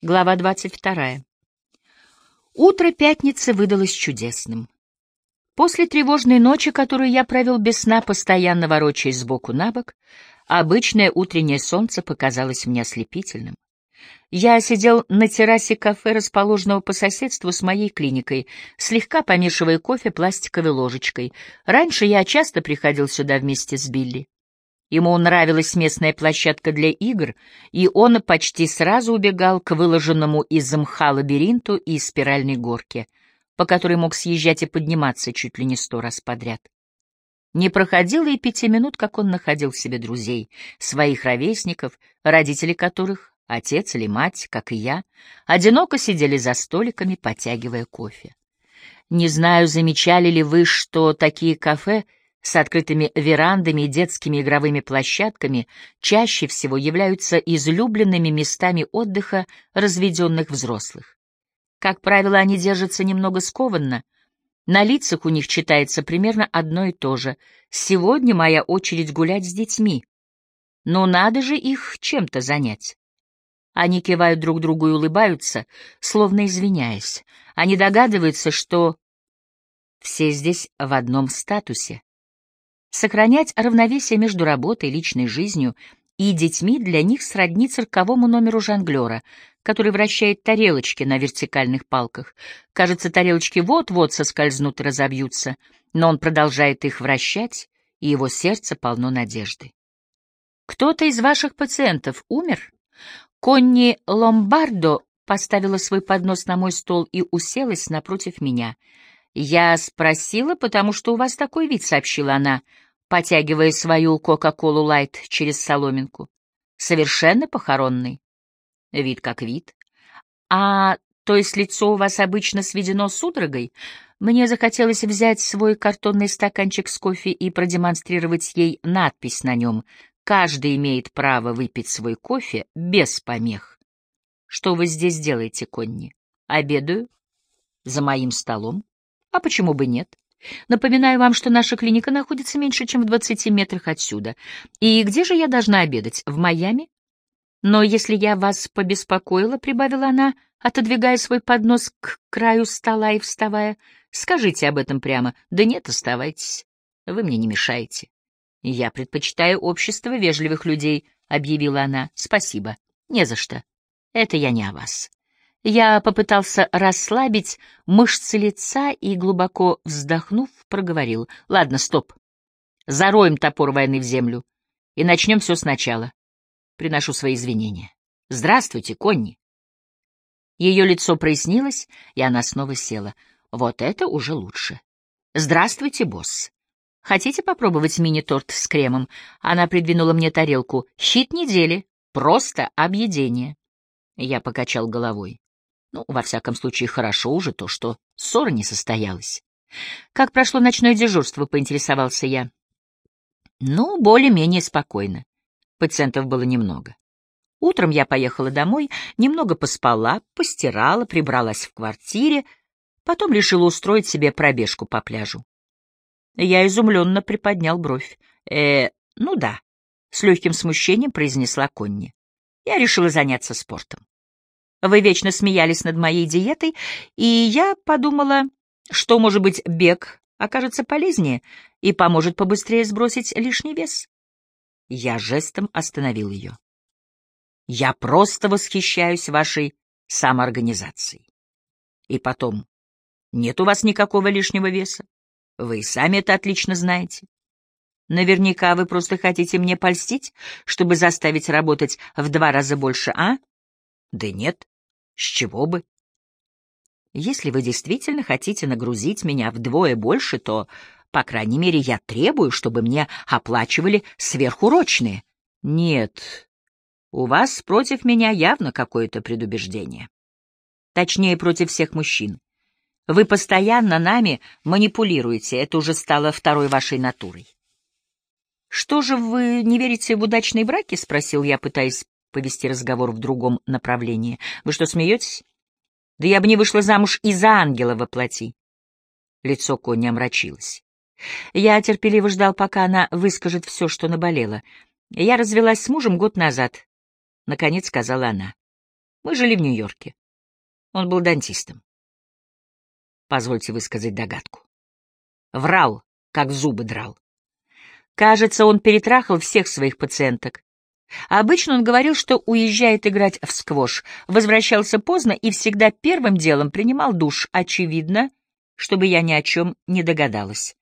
Глава 22. Утро пятницы выдалось чудесным. После тревожной ночи, которую я провел без сна, постоянно ворочаясь сбоку на бок, обычное утреннее солнце показалось мне ослепительным. Я сидел на террасе кафе, расположенного по соседству с моей клиникой, слегка помешивая кофе пластиковой ложечкой. Раньше я часто приходил сюда вместе с Билли. Ему нравилась местная площадка для игр, и он почти сразу убегал к выложенному из мха лабиринту и спиральной горке, по которой мог съезжать и подниматься чуть ли не сто раз подряд. Не проходило и пяти минут, как он находил себе друзей, своих ровесников, родители которых, отец или мать, как и я, одиноко сидели за столиками, потягивая кофе. Не знаю, замечали ли вы, что такие кафе — с открытыми верандами и детскими игровыми площадками чаще всего являются излюбленными местами отдыха разведенных взрослых. Как правило, они держатся немного скованно. На лицах у них читается примерно одно и то же. «Сегодня моя очередь гулять с детьми». Но надо же их чем-то занять. Они кивают друг другу и улыбаются, словно извиняясь. Они догадываются, что все здесь в одном статусе. Сохранять равновесие между работой, личной жизнью и детьми для них сродни цирковому номеру жонглера, который вращает тарелочки на вертикальных палках. Кажется, тарелочки вот-вот соскользнут и разобьются, но он продолжает их вращать, и его сердце полно надежды. «Кто-то из ваших пациентов умер?» Конни Ломбардо поставила свой поднос на мой стол и уселась напротив меня — «Я спросила, потому что у вас такой вид», — сообщила она, потягивая свою Кока-Колу Лайт через соломинку. «Совершенно похоронный». Вид как вид. «А то есть лицо у вас обычно сведено судорогой?» Мне захотелось взять свой картонный стаканчик с кофе и продемонстрировать ей надпись на нем. «Каждый имеет право выпить свой кофе без помех». «Что вы здесь делаете, Конни?» «Обедаю. За моим столом». А почему бы нет? Напоминаю вам, что наша клиника находится меньше, чем в 20 метрах отсюда. И где же я должна обедать? В Майами? Но если я вас побеспокоила, — прибавила она, отодвигая свой поднос к краю стола и вставая, — скажите об этом прямо. Да нет, оставайтесь. Вы мне не мешаете. Я предпочитаю общество вежливых людей, — объявила она. Спасибо. Не за что. Это я не о вас. Я попытался расслабить мышцы лица и, глубоко вздохнув, проговорил. «Ладно, стоп. Зароем топор войны в землю и начнем все сначала. Приношу свои извинения. Здравствуйте, Конни». Ее лицо прояснилось, и она снова села. Вот это уже лучше. «Здравствуйте, босс. Хотите попробовать мини-торт с кремом?» Она придвинула мне тарелку. «Щит недели. Просто объедение». Я покачал головой. Ну, во всяком случае, хорошо уже то, что ссора не состоялась. Как прошло ночное дежурство, поинтересовался я. Ну, более-менее спокойно. Пациентов было немного. Утром я поехала домой, немного поспала, постирала, прибралась в квартире, потом решила устроить себе пробежку по пляжу. Я изумленно приподнял бровь. «Э, ну да», — с легким смущением произнесла Конни. Я решила заняться спортом. Вы вечно смеялись над моей диетой, и я подумала, что, может быть, бег окажется полезнее и поможет побыстрее сбросить лишний вес. Я жестом остановил ее. Я просто восхищаюсь вашей самоорганизацией. И потом, нет у вас никакого лишнего веса. Вы сами это отлично знаете. Наверняка вы просто хотите мне польстить, чтобы заставить работать в два раза больше, а? Да нет. С чего бы? Если вы действительно хотите нагрузить меня вдвое больше, то, по крайней мере, я требую, чтобы мне оплачивали сверхурочные. Нет, у вас против меня явно какое-то предубеждение. Точнее, против всех мужчин. Вы постоянно нами манипулируете, это уже стало второй вашей натурой. «Что же вы не верите в удачные браки?» — спросил я, пытаясь повести разговор в другом направлении. Вы что, смеетесь? Да я бы не вышла замуж из-за ангела во плоти. Лицо Конни омрачилось. Я терпеливо ждал, пока она выскажет все, что наболело. Я развелась с мужем год назад. Наконец сказала она. Мы жили в Нью-Йорке. Он был дантистом. Позвольте высказать догадку. Врал, как зубы драл. Кажется, он перетрахал всех своих пациенток. Обычно он говорил, что уезжает играть в сквош, возвращался поздно и всегда первым делом принимал душ, очевидно, чтобы я ни о чем не догадалась.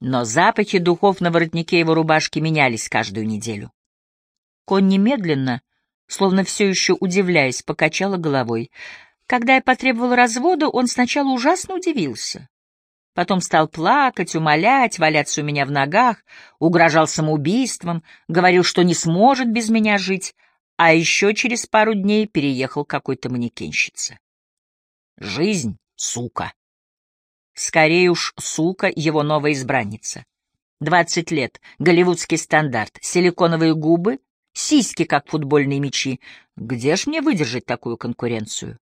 Но запахи духов на воротнике его рубашки менялись каждую неделю. Конь немедленно, словно все еще удивляясь, покачала головой. Когда я потребовала развода, он сначала ужасно удивился. Потом стал плакать, умолять, валяться у меня в ногах, угрожал самоубийством, говорил, что не сможет без меня жить, а еще через пару дней переехал какой-то манекенщице. Жизнь, сука. Скорее уж, сука, его новая избранница. Двадцать лет, голливудский стандарт, силиконовые губы, сиськи, как футбольные мячи. Где ж мне выдержать такую конкуренцию?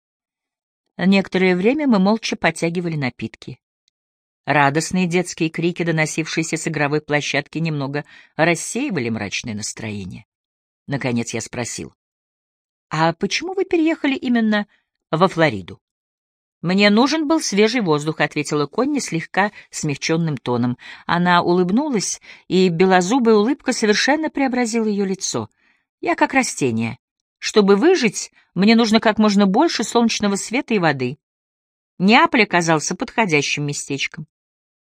Некоторое время мы молча потягивали напитки. Радостные детские крики, доносившиеся с игровой площадки, немного рассеивали мрачное настроение. Наконец я спросил. «А почему вы переехали именно во Флориду?» «Мне нужен был свежий воздух», — ответила Конни слегка смягченным тоном. Она улыбнулась, и белозубая улыбка совершенно преобразила ее лицо. «Я как растение. Чтобы выжить, мне нужно как можно больше солнечного света и воды». Неаполь оказался подходящим местечком.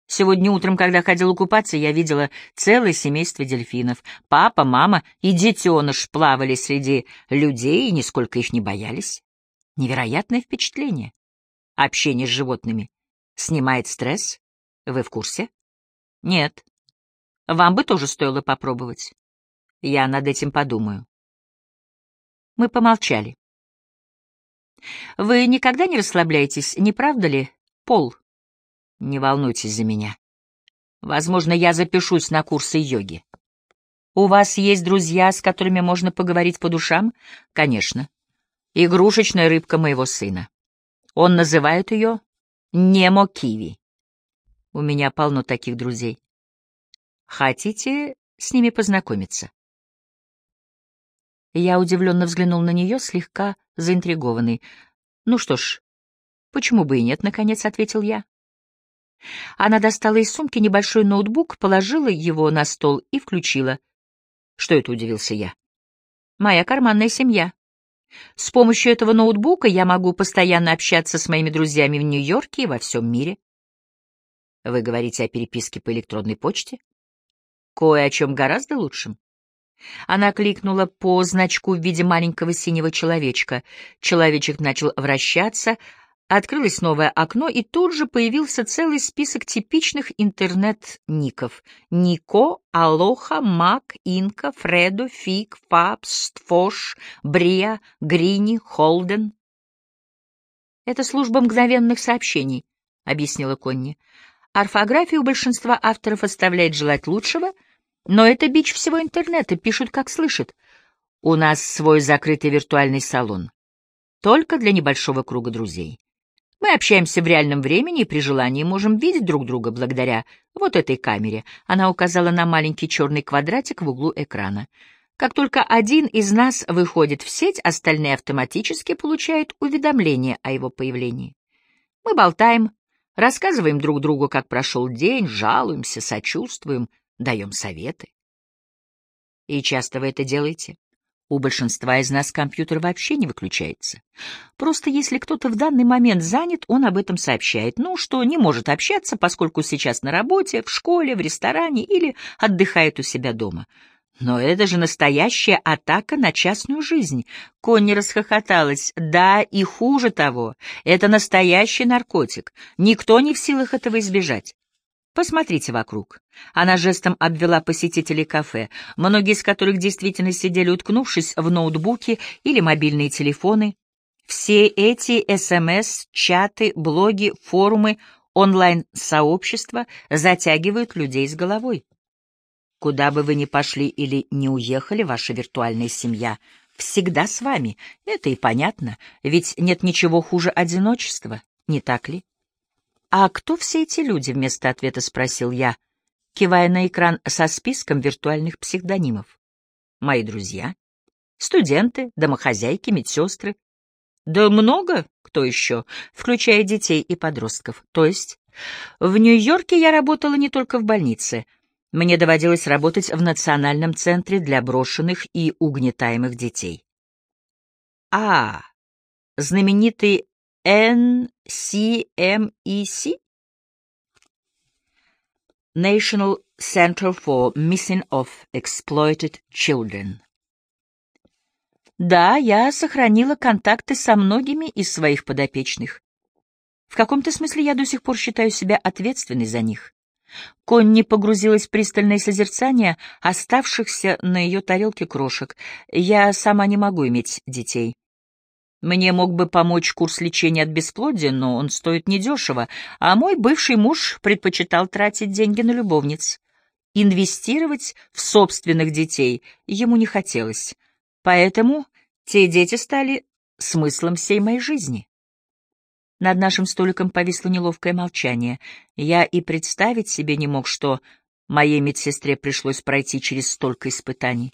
Сегодня утром, когда ходила купаться, я видела целое семейство дельфинов. Папа, мама и детеныш плавали среди людей и нисколько их не боялись. Невероятное впечатление. Общение с животными снимает стресс. Вы в курсе? Нет. Вам бы тоже стоило попробовать. Я над этим подумаю. Мы помолчали. Вы никогда не расслабляетесь, не правда ли, Пол? Не волнуйтесь за меня. Возможно, я запишусь на курсы йоги. У вас есть друзья, с которыми можно поговорить по душам? Конечно. Игрушечная рыбка моего сына. Он называет ее Немо Киви. У меня полно таких друзей. Хотите с ними познакомиться? Я удивленно взглянул на нее, слегка заинтригованный. Ну что ж, почему бы и нет, наконец ответил я. Она достала из сумки небольшой ноутбук, положила его на стол и включила. Что это, удивился я? Моя карманная семья. С помощью этого ноутбука я могу постоянно общаться с моими друзьями в Нью-Йорке и во всем мире. Вы говорите о переписке по электронной почте? Кое о чем гораздо лучшем. Она кликнула по значку в виде маленького синего человечка. Человечек начал вращаться, Открылось новое окно, и тут же появился целый список типичных интернет-ников. Нико, Алоха, Мак, Инка, Фредо, Фиг, Фабс, Фош, Брия, Грини, Холден. «Это служба мгновенных сообщений», — объяснила Конни. «Орфография у большинства авторов оставляет желать лучшего, но это бич всего интернета, пишут как слышат. У нас свой закрытый виртуальный салон, только для небольшого круга друзей». Общаемся в реальном времени и при желании можем видеть друг друга благодаря вот этой камере. Она указала на маленький черный квадратик в углу экрана. Как только один из нас выходит в сеть, остальные автоматически получают уведомление о его появлении. Мы болтаем, рассказываем друг другу, как прошел день, жалуемся, сочувствуем, даем советы. И часто вы это делаете? У большинства из нас компьютер вообще не выключается. Просто если кто-то в данный момент занят, он об этом сообщает. Ну, что не может общаться, поскольку сейчас на работе, в школе, в ресторане или отдыхает у себя дома. Но это же настоящая атака на частную жизнь. Конни расхохоталась. Да, и хуже того, это настоящий наркотик. Никто не в силах этого избежать. Посмотрите вокруг. Она жестом обвела посетителей кафе, многие из которых действительно сидели, уткнувшись в ноутбуки или мобильные телефоны. Все эти СМС, чаты, блоги, форумы, онлайн-сообщества затягивают людей с головой. Куда бы вы ни пошли или не уехали, ваша виртуальная семья всегда с вами. Это и понятно, ведь нет ничего хуже одиночества, не так ли? «А кто все эти люди?» — вместо ответа спросил я, кивая на экран со списком виртуальных псевдонимов. «Мои друзья. Студенты, домохозяйки, медсестры, Да много кто еще, включая детей и подростков. То есть, в Нью-Йорке я работала не только в больнице. Мне доводилось работать в Национальном центре для брошенных и угнетаемых детей. А, знаменитый NCMEC? National Center for Missing of Exploited Children. Да, я сохранила контакты со многими из своих подопечных. В каком-то смысле я до сих пор считаю себя ответственной за них. Конни погрузилась в пристальное созерцание оставшихся на ее тарелке крошек. Я сама не могу иметь детей. Мне мог бы помочь курс лечения от бесплодия, но он стоит недешево, а мой бывший муж предпочитал тратить деньги на любовниц. Инвестировать в собственных детей ему не хотелось, поэтому те дети стали смыслом всей моей жизни. Над нашим столиком повисло неловкое молчание. Я и представить себе не мог, что моей медсестре пришлось пройти через столько испытаний.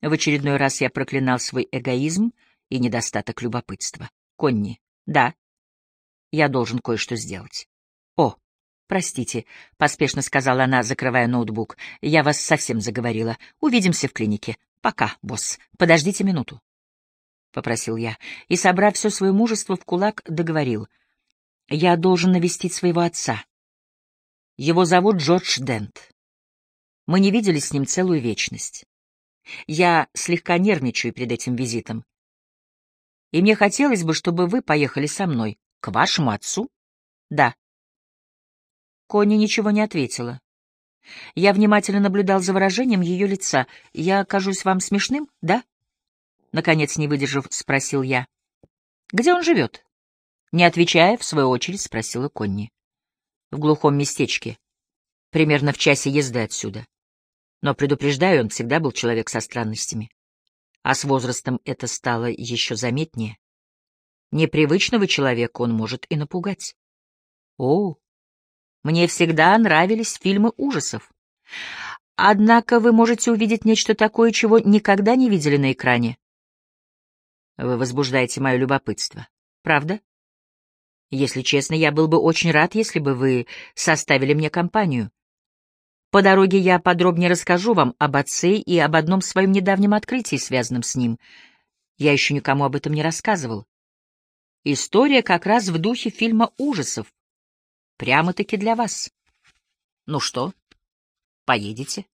В очередной раз я проклинал свой эгоизм и недостаток любопытства. Конни, да, я должен кое-что сделать. О, простите, — поспешно сказала она, закрывая ноутбук. Я вас совсем заговорила. Увидимся в клинике. Пока, босс. Подождите минуту. — попросил я, и, собрав все свое мужество в кулак, договорил. «Я должен навестить своего отца. Его зовут Джордж Дент. Мы не виделись с ним целую вечность. Я слегка нервничаю перед этим визитом. И мне хотелось бы, чтобы вы поехали со мной. К вашему отцу? Да. Конни ничего не ответила. Я внимательно наблюдал за выражением ее лица. Я кажусь вам смешным, да? Наконец, не выдержав, спросил я. «Где он живет?» Не отвечая, в свою очередь, спросила Конни. «В глухом местечке. Примерно в часе езды отсюда. Но, предупреждаю, он всегда был человек со странностями. А с возрастом это стало еще заметнее. Непривычного человека он может и напугать. О, мне всегда нравились фильмы ужасов. Однако вы можете увидеть нечто такое, чего никогда не видели на экране. Вы возбуждаете мое любопытство. Правда? Если честно, я был бы очень рад, если бы вы составили мне компанию. По дороге я подробнее расскажу вам об отце и об одном своем недавнем открытии, связанном с ним. Я еще никому об этом не рассказывал. История как раз в духе фильма ужасов. Прямо-таки для вас. Ну что, поедете?